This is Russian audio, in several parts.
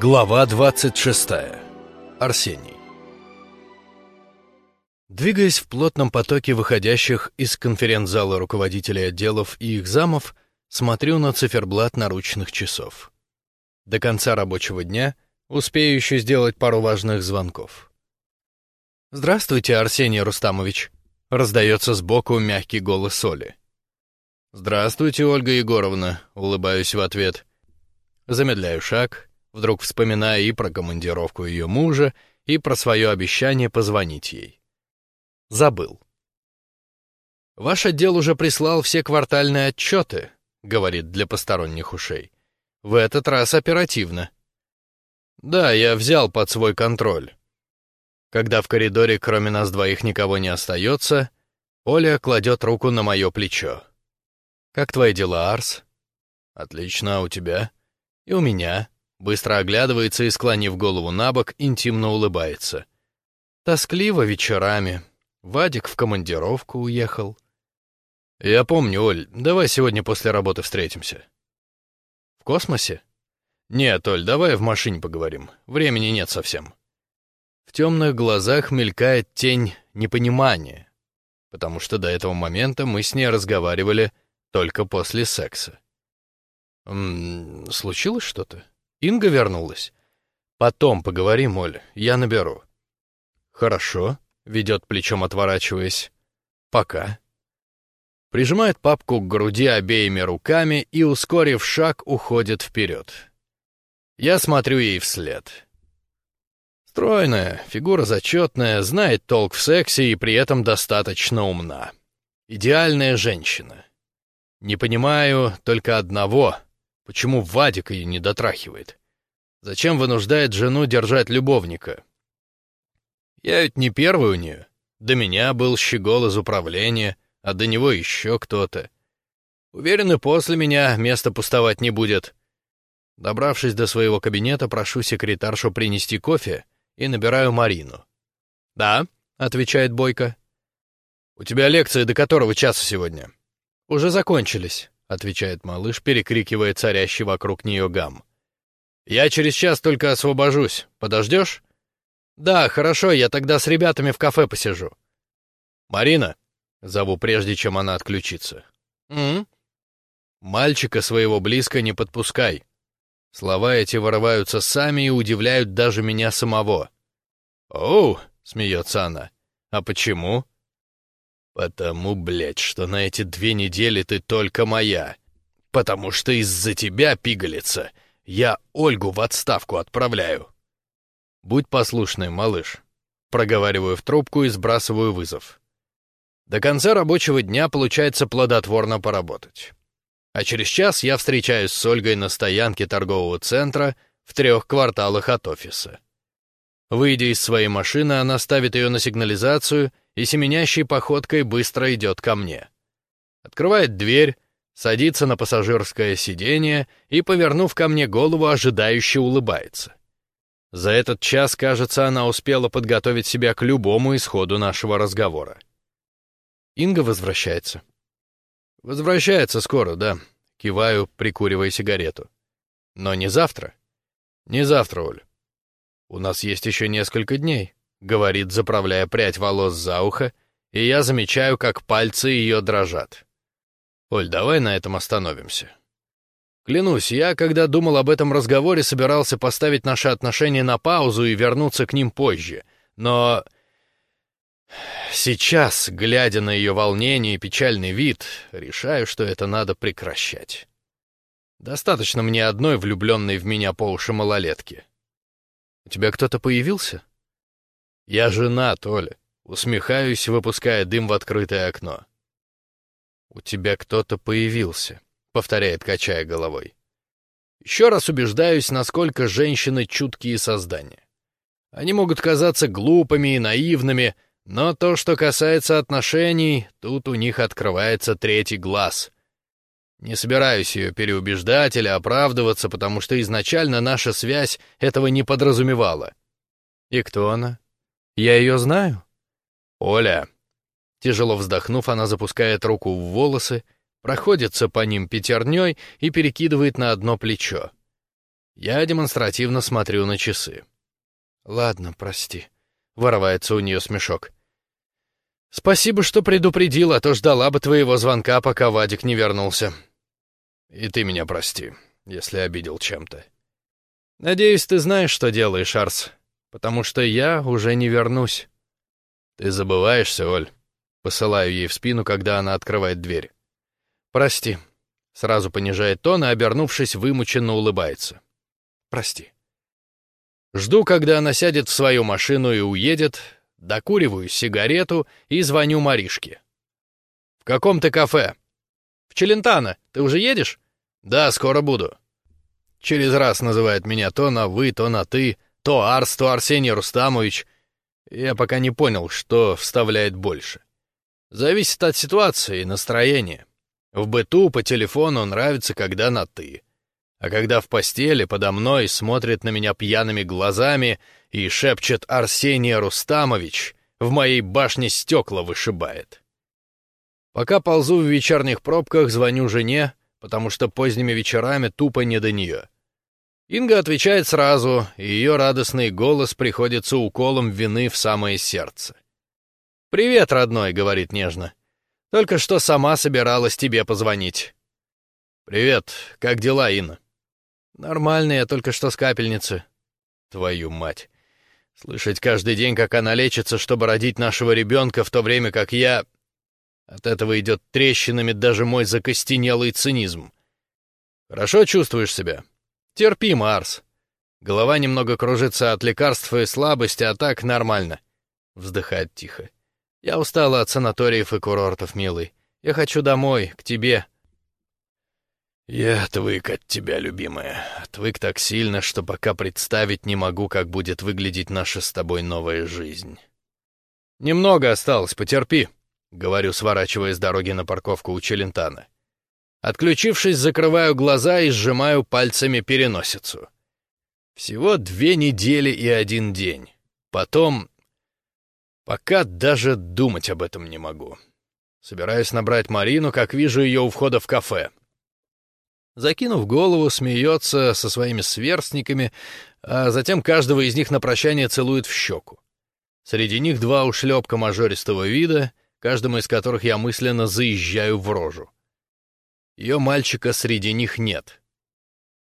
Глава 26. Арсений. Двигаясь в плотном потоке выходящих из конференц-зала руководителей отделов и их замов, смотрю на циферблат наручных часов. До конца рабочего дня успею еще сделать пару важных звонков. «Здравствуйте, Арсений Рустамович», — раздается сбоку мягкий голос Оли. «Здравствуйте, Ольга Егоровна», — улыбаюсь в ответ. Замедляю шаг, вдруг вспоминая и про командировку ее мужа, и про свое обещание позвонить ей. Забыл. «Ваш отдел уже прислал все квартальные отчеты», — говорит для посторонних ушей. «В этот раз оперативно». «Да, я взял под свой контроль». Когда в коридоре кроме нас двоих никого не остается, Оля кладет руку на мое плечо. «Как твои дела, Арс?» «Отлично, а у тебя?» «И у меня». Быстро оглядывается и, склонив голову на бок, интимно улыбается. «Тоскливо вечерами. Вадик в командировку уехал». «Я помню, Оль, давай сегодня после работы встретимся». «В космосе?» «Нет, Оль, давай в машине поговорим. Времени нет совсем». В темных глазах мелькает тень непонимания, потому что до этого момента мы с ней разговаривали только после секса. «М -м, «Случилось что-то? Инга вернулась?» «Потом поговорим, Оль, я наберу». «Хорошо», — ведет плечом, отворачиваясь. «Пока». Прижимает папку к груди обеими руками и, ускорив шаг, уходит вперед. Я смотрю ей вслед. Стройная, фигура зачетная, знает толк в сексе и при этом достаточно умна. Идеальная женщина. Не понимаю только одного, почему Вадик ее не дотрахивает. Зачем вынуждает жену держать любовника? Я ведь не первый у нее. До меня был щегол из управления, а до него еще кто-то. Уверен, и после меня место пустовать не будет. Добравшись до своего кабинета, прошу секретаршу принести кофе и набираю Марину. «Да», — отвечает Бойко. «У тебя лекции до которого часа сегодня?» «Уже закончились», — отвечает малыш, перекрикивая царящий вокруг нее гам. «Я через час только освобожусь. Подождешь?» «Да, хорошо, я тогда с ребятами в кафе посижу». «Марина», — зову прежде, чем она отключится. «М?», «Мальчика своего близко не подпускай. Слова эти вырываются сами и удивляют даже меня самого. «Оу!» — смеется она. «А почему?» «Потому, блядь, что на эти две недели ты только моя. Потому что из-за тебя, пигалица, я Ольгу в отставку отправляю». «Будь послушный, малыш». Проговариваю в трубку и сбрасываю вызов. До конца рабочего дня получается плодотворно поработать а через час я встречаюсь с Ольгой на стоянке торгового центра в трех кварталах от офиса. Выйдя из своей машины, она ставит ее на сигнализацию и семенящей походкой быстро идет ко мне. Открывает дверь, садится на пассажирское сиденье и, повернув ко мне голову, ожидающе улыбается. За этот час, кажется, она успела подготовить себя к любому исходу нашего разговора. Инга возвращается. «Возвращается скоро, да», — киваю, прикуривая сигарету. «Но не завтра». «Не завтра, Оль. У нас есть еще несколько дней», — говорит, заправляя прядь волос за ухо, и я замечаю, как пальцы ее дрожат. «Оль, давай на этом остановимся». Клянусь, я, когда думал об этом разговоре, собирался поставить наши отношения на паузу и вернуться к ним позже. Но Сейчас, глядя на ее волнение и печальный вид, решаю, что это надо прекращать. Достаточно мне одной влюбленной в меня по уши малолетки. У тебя кто-то появился? Я женат, Оля. Усмехаюсь, выпуская дым в открытое окно. У тебя кто-то появился, повторяет, качая головой. Еще раз убеждаюсь, насколько женщины чуткие создания. Они могут казаться глупыми и наивными, но то, что касается отношений, тут у них открывается третий глаз. Не собираюсь ее переубеждать или оправдываться, потому что изначально наша связь этого не подразумевала. И кто она? Я ее знаю? Оля. Тяжело вздохнув, она запускает руку в волосы, проходится по ним пятерней и перекидывает на одно плечо. Я демонстративно смотрю на часы. «Ладно, прости», — вырывается у нее смешок. «Спасибо, что предупредил, а то ждала бы твоего звонка, пока Вадик не вернулся». «И ты меня прости, если обидел чем-то». «Надеюсь, ты знаешь, что делаешь, Арс, потому что я уже не вернусь». «Ты забываешься, Оль?» Посылаю ей в спину, когда она открывает дверь. «Прости». Сразу понижает тон и, обернувшись, вымученно улыбается. «Прости». Жду, когда она сядет в свою машину и уедет, докуриваю сигарету и звоню Маришке. «В каком ты кафе?» «В Челентано. Ты уже едешь?» «Да, скоро буду». Через раз называет меня то на «вы», то на «ты», то Арс, то Арсений Рустамович. Я пока не понял, что вставляет больше. Зависит от ситуации и настроения. В быту по телефону нравится, когда на «ты». А когда в постели подо мной смотрит на меня пьяными глазами и шепчет Арсений Рустамович, в моей башне стекла вышибает. Пока ползу в вечерних пробках, звоню жене, потому что поздними вечерами тупо не до нее. Инга отвечает сразу, и ее радостный голос приходится уколом вины в самое сердце. «Привет, родной», — говорит нежно. «Только что сама собиралась тебе позвонить». «Привет, как дела, Инна?» «Нормально, я только что с капельницы». «Твою мать! Слышать каждый день, как она лечится, чтобы родить нашего ребенка, в то время как я...» От этого идет трещинами даже мой закостенелый цинизм. «Хорошо чувствуешь себя?» «Терпи, Марс. Голова немного кружится от лекарств и слабости, а так нормально». Вздыхает тихо. «Я устала от санаториев и курортов, милый. Я хочу домой, к тебе». «Я отвык от тебя, любимая. Отвык так сильно, что пока представить не могу, как будет выглядеть наша с тобой новая жизнь». «Немного осталось, потерпи», — говорю, сворачивая с дороги на парковку у Челентана. Отключившись, закрываю глаза и сжимаю пальцами переносицу. Всего две недели и один день. Потом... Пока даже думать об этом не могу. Собираюсь набрать Марину, как вижу ее у входа в кафе. Закинув голову, смеется со своими сверстниками, а затем каждого из них на прощание целует в щеку. Среди них два ушлепка мажористого вида, каждому из которых я мысленно заезжаю в рожу. Ее мальчика среди них нет.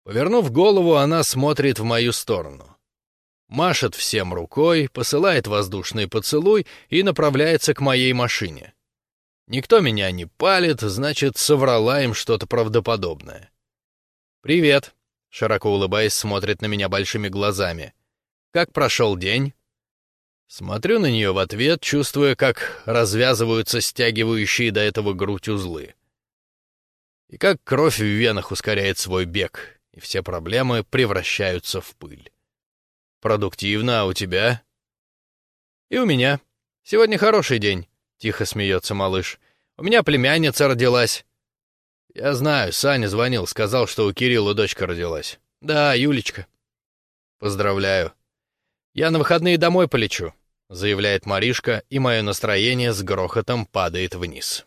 Повернув голову, она смотрит в мою сторону. Машет всем рукой, посылает воздушный поцелуй и направляется к моей машине. Никто меня не палит, значит, соврала им что-то правдоподобное. «Привет», — широко улыбаясь, смотрит на меня большими глазами. «Как прошел день?» Смотрю на нее в ответ, чувствуя, как развязываются стягивающие до этого грудь узлы. И как кровь в венах ускоряет свой бег, и все проблемы превращаются в пыль. Продуктивно, а у тебя? И у меня. Сегодня хороший день, — тихо смеется малыш. У меня племянница родилась. «Я знаю, Саня звонил, сказал, что у Кирилла дочка родилась. Да, Юлечка». «Поздравляю». «Я на выходные домой полечу», — заявляет Маришка, и мое настроение с грохотом падает вниз.